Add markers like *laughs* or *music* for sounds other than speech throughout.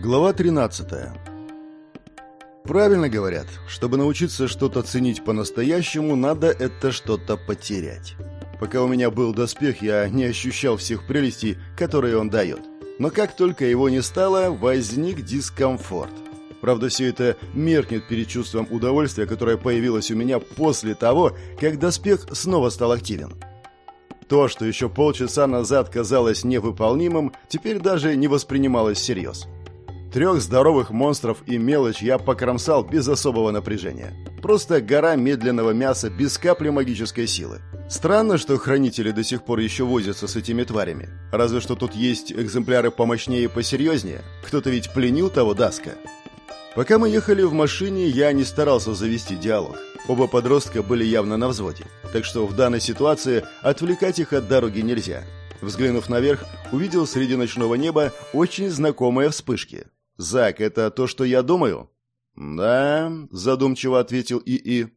Глава 13. Правильно говорят, чтобы научиться что-то ценить по-настоящему, надо это что-то потерять. Пока у меня был доспех, я не ощущал всех прелестей, которые он дает. Но как только его не стало, возник дискомфорт. Правда, все это меркнет перед чувством удовольствия, которое появилось у меня после того, как доспех снова стал активен. То, что еще полчаса назад казалось невыполнимым, теперь даже не воспринималось всерьез. Трех здоровых монстров и мелочь я покромсал без особого напряжения. Просто гора медленного мяса без капли магической силы. Странно, что хранители до сих пор еще возятся с этими тварями. Разве что тут есть экземпляры помощнее и посерьезнее. Кто-то ведь пленил того Даска. Пока мы ехали в машине, я не старался завести диалог. Оба подростка были явно на взводе. Так что в данной ситуации отвлекать их от дороги нельзя. Взглянув наверх, увидел среди ночного неба очень знакомые вспышки. «Зак, это то, что я думаю?» «Да», — задумчиво ответил ИИ.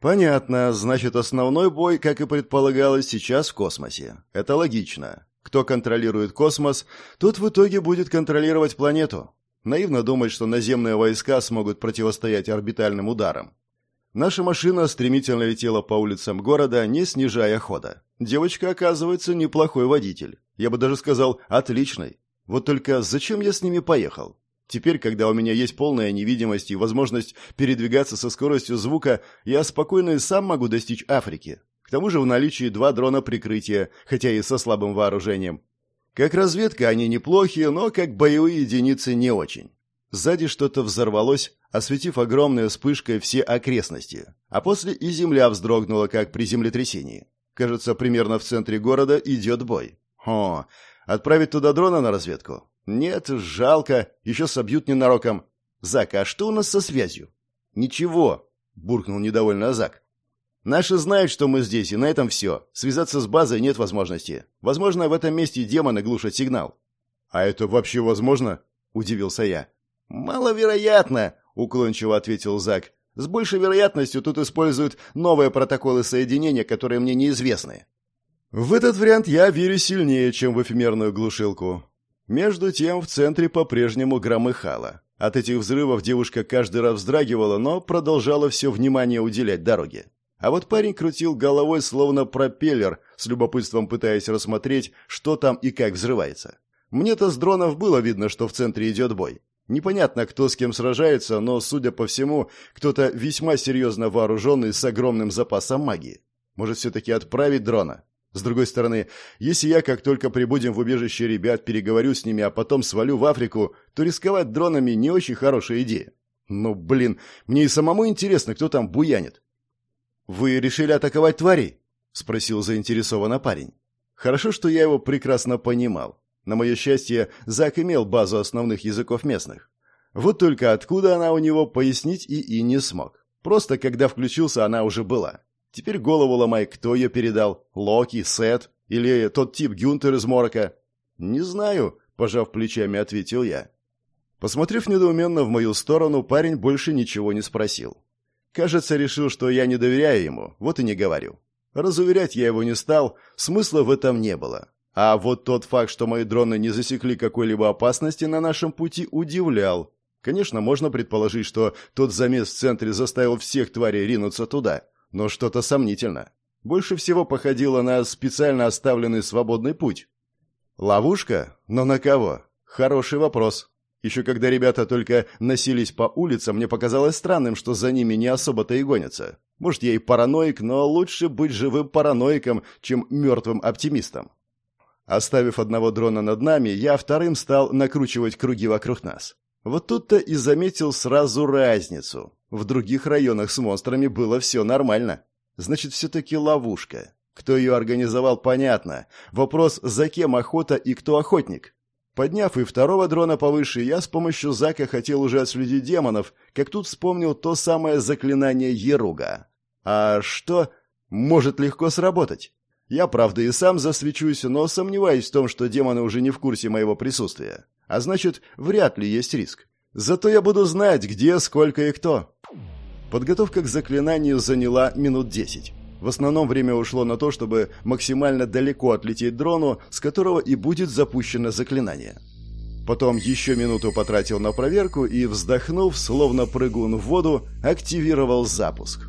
«Понятно. Значит, основной бой, как и предполагалось, сейчас в космосе. Это логично. Кто контролирует космос, тот в итоге будет контролировать планету. Наивно думать, что наземные войска смогут противостоять орбитальным ударам. Наша машина стремительно летела по улицам города, не снижая хода. Девочка, оказывается, неплохой водитель. Я бы даже сказал, отличный. Вот только зачем я с ними поехал? Теперь, когда у меня есть полная невидимость и возможность передвигаться со скоростью звука, я спокойно и сам могу достичь Африки. К тому же в наличии два дрона прикрытия, хотя и со слабым вооружением. Как разведка они неплохие, но как боевые единицы не очень. Сзади что-то взорвалось, осветив огромной вспышкой все окрестности. А после и земля вздрогнула, как при землетрясении. Кажется, примерно в центре города идет бой. О, отправить туда дрона на разведку? «Нет, жалко. Еще собьют ненароком. Зак, а что у нас со связью?» «Ничего», — буркнул недовольно Зак. «Наши знают, что мы здесь, и на этом все. Связаться с базой нет возможности. Возможно, в этом месте демоны глушат сигнал». «А это вообще возможно?» — удивился я. «Маловероятно», — уклончиво ответил Зак. «С большей вероятностью тут используют новые протоколы соединения, которые мне неизвестны». В этот вариант я верю сильнее, чем в эфемерную глушилку. Между тем в центре по-прежнему громыхало. От этих взрывов девушка каждый раз вздрагивала, но продолжала все внимание уделять дороге. А вот парень крутил головой, словно пропеллер, с любопытством пытаясь рассмотреть, что там и как взрывается. Мне-то с дронов было видно, что в центре идет бой. Непонятно, кто с кем сражается, но, судя по всему, кто-то весьма серьезно вооруженный с огромным запасом магии. Может, все-таки отправить дрона? С другой стороны, если я, как только прибудем в убежище ребят, переговорю с ними, а потом свалю в Африку, то рисковать дронами не очень хорошая идея. Ну, блин, мне и самому интересно, кто там буянит. «Вы решили атаковать тварей?» — спросил заинтересованно парень. Хорошо, что я его прекрасно понимал. На мое счастье, Зак имел базу основных языков местных. Вот только откуда она у него, пояснить и и не смог. Просто когда включился, она уже была. Теперь голову ломай, кто ее передал? Локи, Сет или тот тип Гюнтер из Морока? Не знаю, пожав плечами, ответил я. Посмотрев недоуменно в мою сторону, парень больше ничего не спросил. Кажется, решил, что я не доверяю ему, вот и не говорю. Разуверять я его не стал, смысла в этом не было. А вот тот факт, что мои дроны не засекли какой-либо опасности на нашем пути, удивлял. Конечно, можно предположить, что тот замес в центре заставил всех тварей ринуться туда но что-то сомнительно. Больше всего походило на специально оставленный свободный путь. Ловушка? Но на кого? Хороший вопрос. Еще когда ребята только носились по улицам, мне показалось странным, что за ними не особо-то и гонятся. Может, я и параноик, но лучше быть живым параноиком, чем мертвым оптимистом. Оставив одного дрона над нами, я вторым стал накручивать круги вокруг нас. Вот тут-то и заметил сразу разницу. В других районах с монстрами было все нормально. Значит, все-таки ловушка. Кто ее организовал, понятно. Вопрос, за кем охота и кто охотник. Подняв и второго дрона повыше, я с помощью Зака хотел уже отследить демонов, как тут вспомнил то самое заклинание Еруга. А что может легко сработать? Я, правда, и сам засвечусь, но сомневаюсь в том, что демоны уже не в курсе моего присутствия. А значит, вряд ли есть риск. Зато я буду знать, где, сколько и кто. Подготовка к заклинанию заняла минут десять. В основном время ушло на то, чтобы максимально далеко отлететь дрону, с которого и будет запущено заклинание. Потом еще минуту потратил на проверку и, вздохнув, словно прыгун в воду, активировал запуск.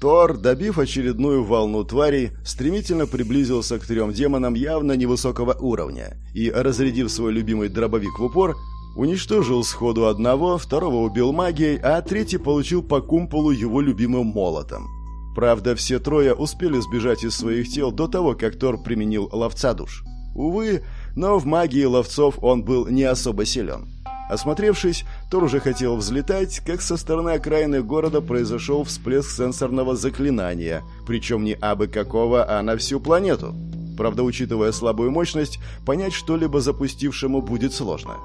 Тор, добив очередную волну тварей, стремительно приблизился к трем демонам явно невысокого уровня и, разрядив свой любимый дробовик в упор, уничтожил сходу одного, второго убил магией, а третий получил по кумполу его любимым молотом. Правда, все трое успели сбежать из своих тел до того, как Тор применил ловца душ. Увы, но в магии ловцов он был не особо силен. Осмотревшись, Тор уже хотел взлетать, как со стороны окраины города произошел всплеск сенсорного заклинания, причем не абы какого, а на всю планету. Правда, учитывая слабую мощность, понять что-либо запустившему будет сложно.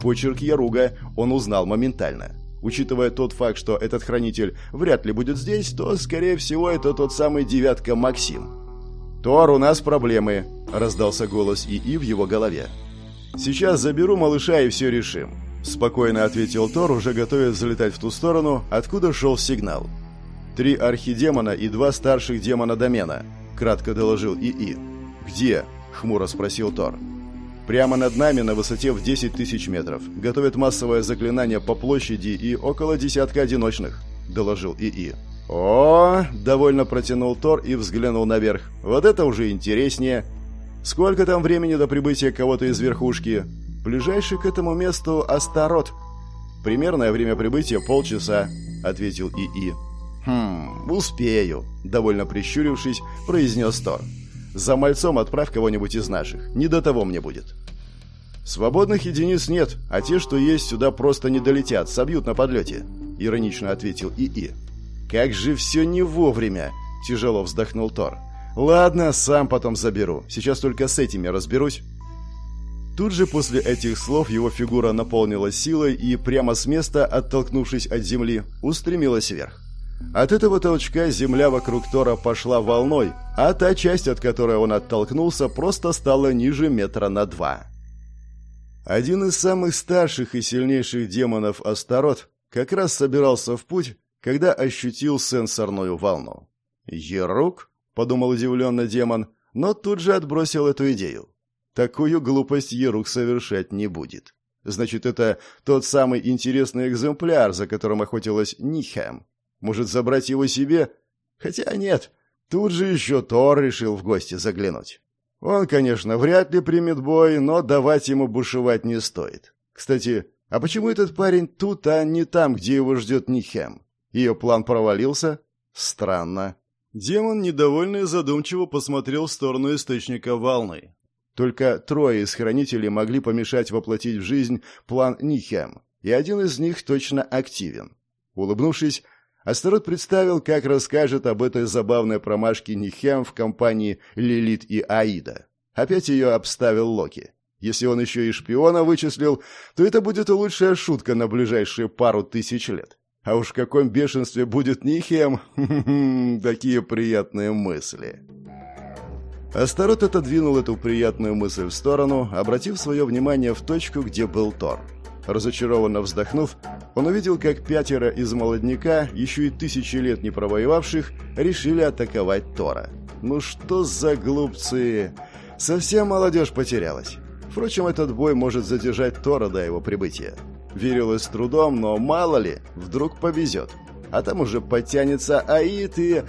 Почерк Яруга он узнал моментально. Учитывая тот факт, что этот хранитель вряд ли будет здесь, то, скорее всего, это тот самый девятка Максим. «Тор, у нас проблемы», — раздался голос ИИ в его голове. «Сейчас заберу малыша и все решим», — спокойно ответил Тор, уже готовясь залетать в ту сторону, откуда шел сигнал. «Три архидемона и два старших демона домена», — кратко доложил ИИ. «Где?» — хмуро спросил Тор. «Прямо над нами на высоте в 10 тысяч метров. Готовят массовое заклинание по площади и около десятка одиночных», — доложил ИИ. «О!» — довольно протянул Тор и взглянул наверх. «Вот это уже интереснее. Сколько там времени до прибытия кого-то из верхушки?» «Ближайший к этому месту Астарот». «Примерное время прибытия полчаса», — ответил ИИ. «Хм, успею», — довольно прищурившись, произнес Тор. «За мальцом отправь кого-нибудь из наших. Не до того мне будет». «Свободных единиц нет, а те, что есть, сюда просто не долетят, собьют на подлете», — иронично ответил ИИ. «Как же все не вовремя!» – тяжело вздохнул Тор. «Ладно, сам потом заберу. Сейчас только с этими разберусь». Тут же после этих слов его фигура наполнилась силой и прямо с места, оттолкнувшись от земли, устремилась вверх. От этого толчка земля вокруг Тора пошла волной, а та часть, от которой он оттолкнулся, просто стала ниже метра на два. Один из самых старших и сильнейших демонов Астарот как раз собирался в путь, когда ощутил сенсорную волну. «Ерук?» — подумал удивленно демон, но тут же отбросил эту идею. Такую глупость Ерук совершать не будет. Значит, это тот самый интересный экземпляр, за которым охотилась Нихем. Может, забрать его себе? Хотя нет, тут же еще Тор решил в гости заглянуть. Он, конечно, вряд ли примет бой, но давать ему бушевать не стоит. Кстати, а почему этот парень тут, а не там, где его ждет Нихем? Ее план провалился? Странно. Демон, недовольный, задумчиво посмотрел в сторону источника волны. Только трое из хранителей могли помешать воплотить в жизнь план Нихем, и один из них точно активен. Улыбнувшись, Астарот представил, как расскажет об этой забавной промашке Нихем в компании Лилит и Аида. Опять ее обставил Локи. Если он еще и шпиона вычислил, то это будет лучшая шутка на ближайшие пару тысяч лет. А уж в каком бешенстве будет Нихем, *laughs* такие приятные мысли. Астарот отодвинул эту приятную мысль в сторону, обратив свое внимание в точку, где был Тор. Разочарованно вздохнув, он увидел, как пятеро из молодняка, еще и тысячи лет не провоевавших, решили атаковать Тора. Ну что за глупцы! Совсем молодежь потерялась. Впрочем, этот бой может задержать Тора до его прибытия. Верилось с трудом, но мало ли, вдруг повезет. А там уже подтянется Аид и...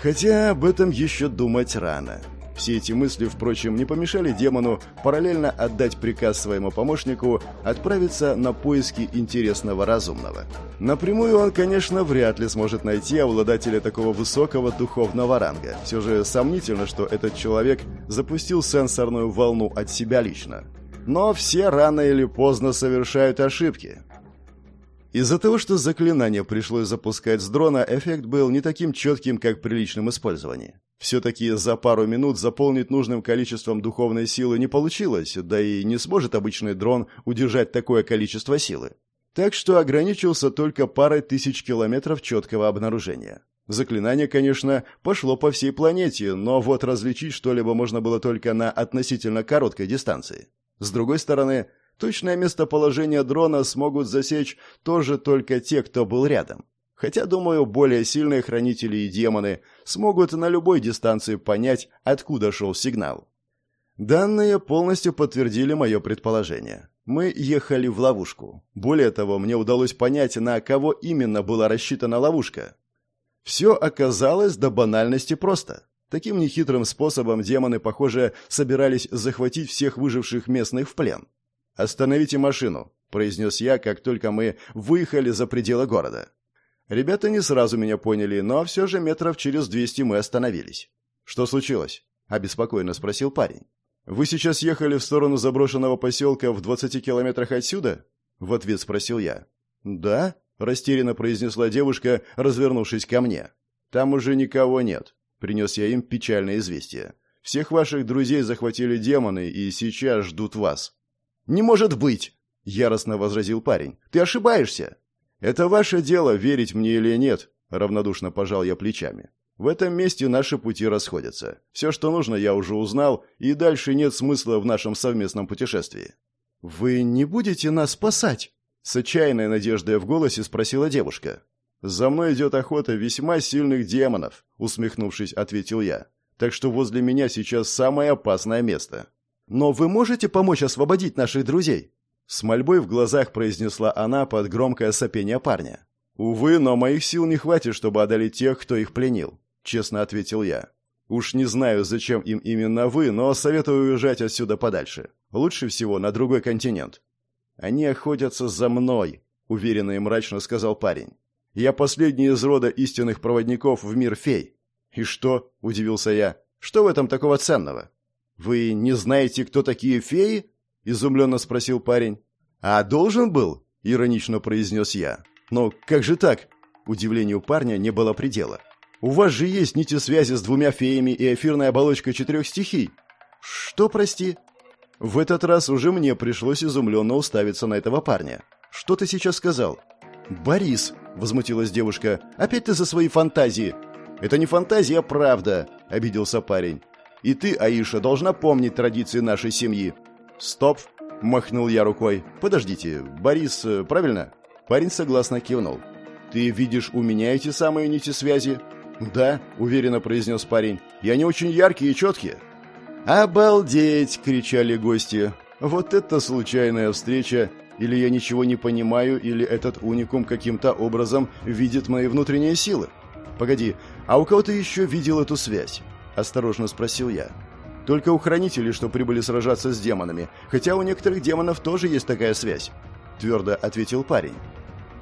Хотя об этом еще думать рано. Все эти мысли, впрочем, не помешали демону параллельно отдать приказ своему помощнику отправиться на поиски интересного разумного. Напрямую он, конечно, вряд ли сможет найти обладателя такого высокого духовного ранга. Все же сомнительно, что этот человек запустил сенсорную волну от себя лично. Но все рано или поздно совершают ошибки. Из-за того, что заклинание пришлось запускать с дрона, эффект был не таким четким, как при личном использовании. Все-таки за пару минут заполнить нужным количеством духовной силы не получилось, да и не сможет обычный дрон удержать такое количество силы. Так что ограничился только парой тысяч километров четкого обнаружения. Заклинание, конечно, пошло по всей планете, но вот различить что-либо можно было только на относительно короткой дистанции. С другой стороны, точное местоположение дрона смогут засечь тоже только те, кто был рядом. Хотя, думаю, более сильные хранители и демоны смогут на любой дистанции понять, откуда шел сигнал. Данные полностью подтвердили мое предположение. Мы ехали в ловушку. Более того, мне удалось понять, на кого именно была рассчитана ловушка. Все оказалось до банальности просто. Таким нехитрым способом демоны, похоже, собирались захватить всех выживших местных в плен. «Остановите машину», — произнес я, как только мы выехали за пределы города. Ребята не сразу меня поняли, но все же метров через двести мы остановились. «Что случилось?» — обеспокоенно спросил парень. «Вы сейчас ехали в сторону заброшенного поселка в двадцати километрах отсюда?» — в ответ спросил я. «Да?» — растерянно произнесла девушка, развернувшись ко мне. «Там уже никого нет», — принес я им печальное известие. «Всех ваших друзей захватили демоны и сейчас ждут вас». «Не может быть!» — яростно возразил парень. «Ты ошибаешься!» «Это ваше дело, верить мне или нет», — равнодушно пожал я плечами. В этом месте наши пути расходятся. Все, что нужно, я уже узнал, и дальше нет смысла в нашем совместном путешествии. «Вы не будете нас спасать?» С отчаянной надеждой в голосе спросила девушка. «За мной идет охота весьма сильных демонов», — усмехнувшись, ответил я. «Так что возле меня сейчас самое опасное место». «Но вы можете помочь освободить наших друзей?» С мольбой в глазах произнесла она под громкое сопение парня. «Увы, но моих сил не хватит, чтобы одолеть тех, кто их пленил честно ответил я. Уж не знаю, зачем им именно вы, но советую уезжать отсюда подальше. Лучше всего на другой континент. Они охотятся за мной, уверенно и мрачно сказал парень. Я последний из рода истинных проводников в мир фей. И что? удивился я. Что в этом такого ценного? Вы не знаете, кто такие феи? Изумленно спросил парень. А должен был, иронично произнес я. Но как же так? Удивлению парня не было предела. У вас же есть нити связи с двумя феями и эфирная оболочка четырех стихий. Что, прости? В этот раз уже мне пришлось изумленно уставиться на этого парня. Что ты сейчас сказал? Борис, возмутилась девушка. Опять ты за свои фантазии. Это не фантазия, а правда, обиделся парень. И ты, Аиша, должна помнить традиции нашей семьи. Стоп, махнул я рукой. Подождите, Борис, э, правильно? Парень согласно кивнул. Ты видишь у меня эти самые нити связи? «Да», — уверенно произнес парень, — «и они очень яркие и четкие». «Обалдеть!» — кричали гости. «Вот это случайная встреча! Или я ничего не понимаю, или этот уникум каким-то образом видит мои внутренние силы?» «Погоди, а у кого ты еще видел эту связь?» — осторожно спросил я. «Только у хранителей, что прибыли сражаться с демонами, хотя у некоторых демонов тоже есть такая связь», — твердо ответил парень.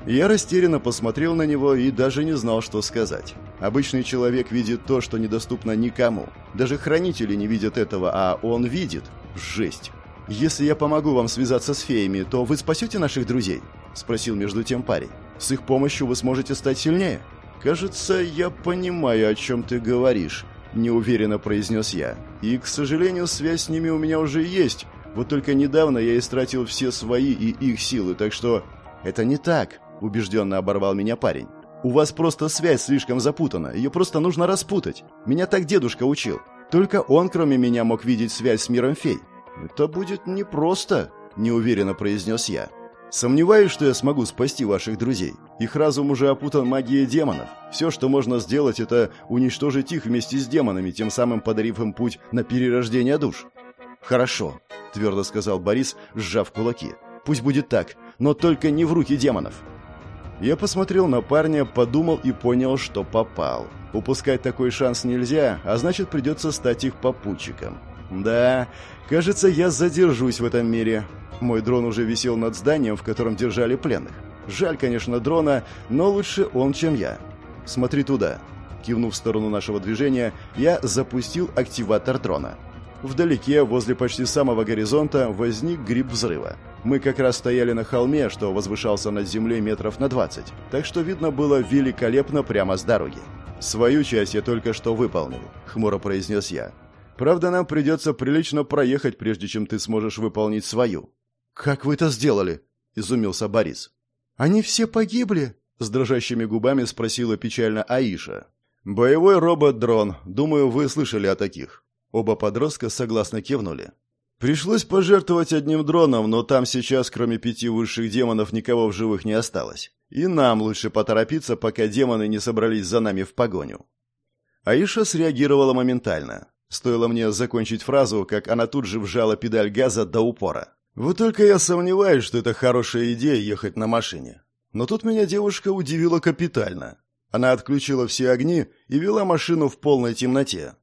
Я растерянно посмотрел на него и даже не знал, что сказать. Обычный человек видит то, что недоступно никому. Даже хранители не видят этого, а он видит. Жесть. «Если я помогу вам связаться с феями, то вы спасете наших друзей?» – спросил между тем парень. «С их помощью вы сможете стать сильнее?» «Кажется, я понимаю, о чем ты говоришь», – неуверенно произнес я. «И, к сожалению, связь с ними у меня уже есть. Вот только недавно я истратил все свои и их силы, так что...» «Это не так», убежденно оборвал меня парень. «У вас просто связь слишком запутана, ее просто нужно распутать. Меня так дедушка учил. Только он, кроме меня, мог видеть связь с миром фей». «Это будет непросто», — неуверенно произнес я. «Сомневаюсь, что я смогу спасти ваших друзей. Их разум уже опутан магией демонов. Все, что можно сделать, это уничтожить их вместе с демонами, тем самым подарив им путь на перерождение душ». «Хорошо», — твердо сказал Борис, сжав кулаки. «Пусть будет так, но только не в руки демонов». Я посмотрел на парня, подумал и понял, что попал. Упускать такой шанс нельзя, а значит придется стать их попутчиком. Да, кажется, я задержусь в этом мире. Мой дрон уже висел над зданием, в котором держали пленных. Жаль, конечно, дрона, но лучше он, чем я. Смотри туда. Кивнув в сторону нашего движения, я запустил активатор дрона. Вдалеке, возле почти самого горизонта, возник гриб взрыва. Мы как раз стояли на холме, что возвышался над землей метров на 20, так что видно было великолепно прямо с дороги. «Свою часть я только что выполнил», — хмуро произнес я. «Правда, нам придется прилично проехать, прежде чем ты сможешь выполнить свою». «Как вы это сделали?» — изумился Борис. «Они все погибли?» — с дрожащими губами спросила печально Аиша. «Боевой робот-дрон. Думаю, вы слышали о таких». Оба подростка согласно кивнули. Пришлось пожертвовать одним дроном, но там сейчас, кроме пяти высших демонов, никого в живых не осталось. И нам лучше поторопиться, пока демоны не собрались за нами в погоню. Аиша среагировала моментально. Стоило мне закончить фразу, как она тут же вжала педаль газа до упора. Вот только я сомневаюсь, что это хорошая идея ехать на машине. Но тут меня девушка удивила капитально. Она отключила все огни и вела машину в полной темноте.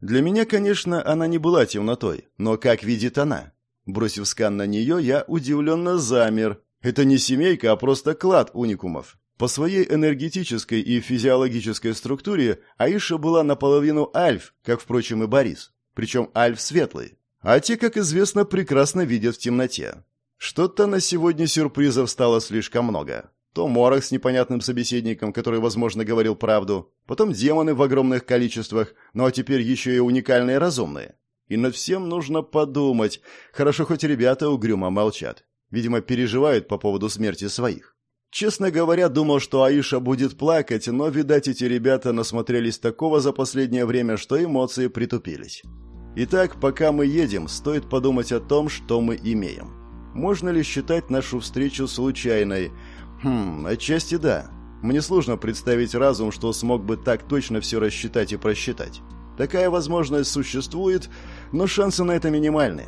Для меня, конечно, она не была темнотой, но как видит она? Бросив скан на нее, я удивленно замер. Это не семейка, а просто клад уникумов. По своей энергетической и физиологической структуре Аиша была наполовину альф, как, впрочем, и Борис. Причем альф светлый. А те, как известно, прекрасно видят в темноте. Что-то на сегодня сюрпризов стало слишком много. То Морок с непонятным собеседником, который, возможно, говорил правду. Потом демоны в огромных количествах, ну а теперь еще и уникальные разумные. И над всем нужно подумать. Хорошо, хоть ребята угрюмо молчат. Видимо, переживают по поводу смерти своих. Честно говоря, думал, что Аиша будет плакать, но, видать, эти ребята насмотрелись такого за последнее время, что эмоции притупились. Итак, пока мы едем, стоит подумать о том, что мы имеем. Можно ли считать нашу встречу случайной? Хм, отчасти да. Мне сложно представить разум, что смог бы так точно все рассчитать и просчитать. Такая возможность существует, но шансы на это минимальны.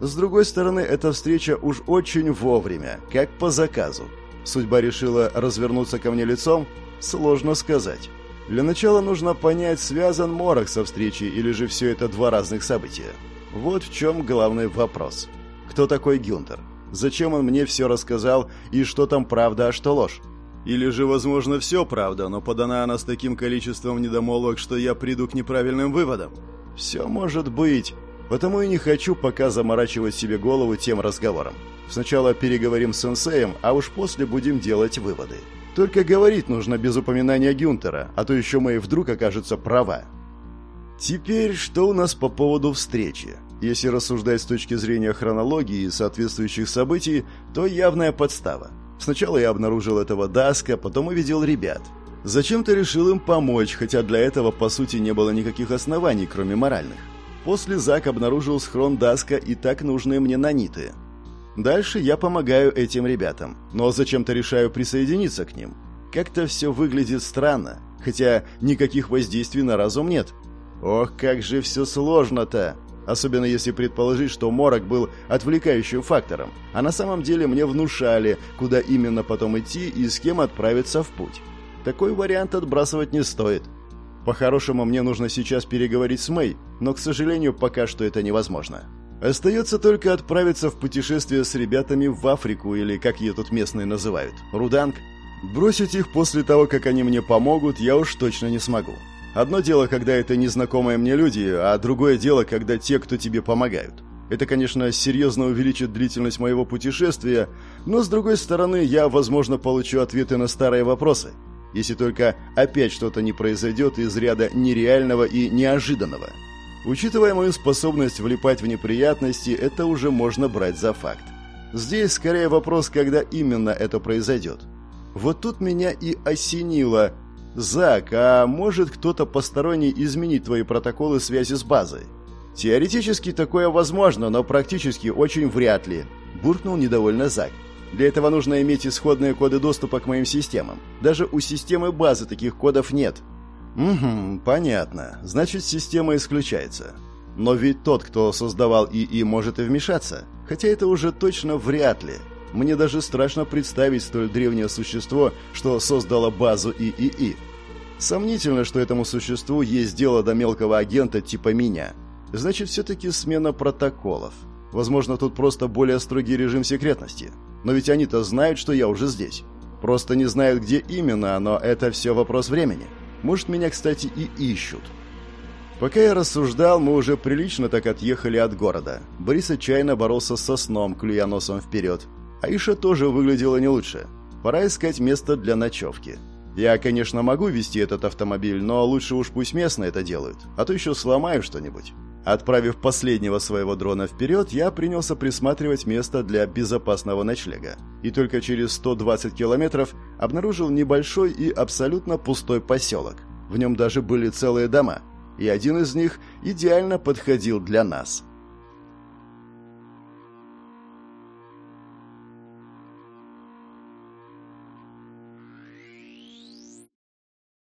С другой стороны, эта встреча уж очень вовремя, как по заказу. Судьба решила развернуться ко мне лицом? Сложно сказать. Для начала нужно понять, связан Морок со встречей или же все это два разных события. Вот в чем главный вопрос. Кто такой Гюнтер? Зачем он мне все рассказал и что там правда, а что ложь? Или же, возможно, все правда, но подана она с таким количеством недомолвок, что я приду к неправильным выводам? Все может быть. Потому и не хочу пока заморачивать себе голову тем разговором. Сначала переговорим с сенсеем, а уж после будем делать выводы. Только говорить нужно без упоминания Гюнтера, а то еще мы вдруг окажется права. Теперь что у нас по поводу встречи? Если рассуждать с точки зрения хронологии и соответствующих событий, то явная подстава. Сначала я обнаружил этого Даска, потом увидел ребят. Зачем-то решил им помочь, хотя для этого, по сути, не было никаких оснований, кроме моральных. После Зак обнаружил схрон Даска и так нужные мне наниты. Дальше я помогаю этим ребятам, но зачем-то решаю присоединиться к ним. Как-то все выглядит странно, хотя никаких воздействий на разум нет. Ох, как же все сложно-то! Особенно если предположить, что морок был отвлекающим фактором, а на самом деле мне внушали, куда именно потом идти и с кем отправиться в путь. Такой вариант отбрасывать не стоит. По-хорошему, мне нужно сейчас переговорить с Мэй, но, к сожалению, пока что это невозможно. Остается только отправиться в путешествие с ребятами в Африку, или как ее тут местные называют, Руданг. Бросить их после того, как они мне помогут, я уж точно не смогу. Одно дело, когда это незнакомые мне люди, а другое дело, когда те, кто тебе помогают. Это, конечно, серьезно увеличит длительность моего путешествия, но, с другой стороны, я, возможно, получу ответы на старые вопросы – если только опять что-то не произойдет из ряда нереального и неожиданного. Учитывая мою способность влипать в неприятности, это уже можно брать за факт. Здесь скорее вопрос, когда именно это произойдет. Вот тут меня и осенило. «Зак, а может кто-то посторонний изменить твои протоколы связи с базой?» «Теоретически такое возможно, но практически очень вряд ли», – буркнул недовольно Зак. Для этого нужно иметь исходные коды доступа к моим системам. Даже у системы базы таких кодов нет. Угу, понятно. Значит, система исключается. Но ведь тот, кто создавал ИИ, может и вмешаться. Хотя это уже точно вряд ли. Мне даже страшно представить столь древнее существо, что создало базу ИИИ. Сомнительно, что этому существу есть дело до мелкого агента типа меня. Значит, все-таки смена протоколов. Возможно, тут просто более строгий режим секретности. Но ведь они-то знают, что я уже здесь. Просто не знают, где именно, но это все вопрос времени. Может, меня, кстати, и ищут. Пока я рассуждал, мы уже прилично так отъехали от города. Борис отчаянно боролся со сном, клюя носом вперед. Аиша тоже выглядела не лучше. Пора искать место для ночевки. Я, конечно, могу вести этот автомобиль, но лучше уж пусть местные это делают, а то еще сломаю что-нибудь. Отправив последнего своего дрона вперед, я принялся присматривать место для безопасного ночлега. И только через 120 километров обнаружил небольшой и абсолютно пустой поселок. В нем даже были целые дома. И один из них идеально подходил для нас –